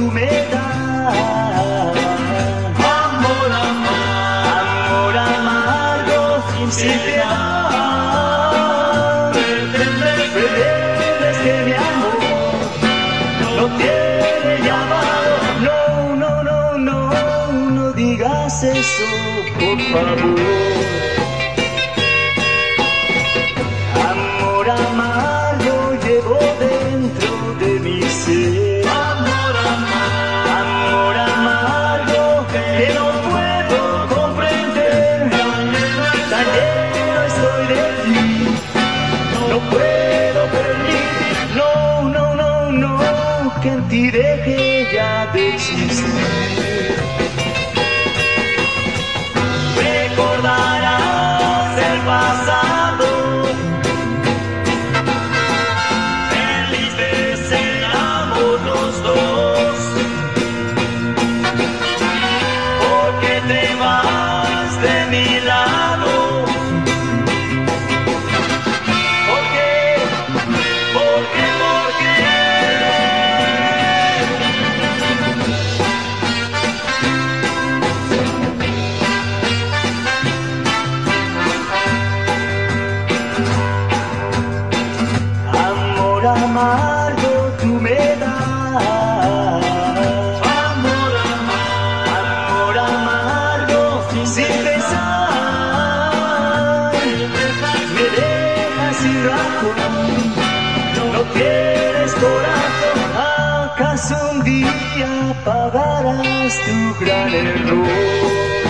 tú me. Amor, amor, amor amargo sin, sin piedad. Pretendes, que mi amor no tiene llamado. No, no, no, no, no digas eso, por favor. Que en ti deje ya de existir. Amargo tú me das. Amor amargo, Amor amargo sin pensar Me dejas sin razón No quieres corazón. ¿Acaso un día pagarás tu gran error?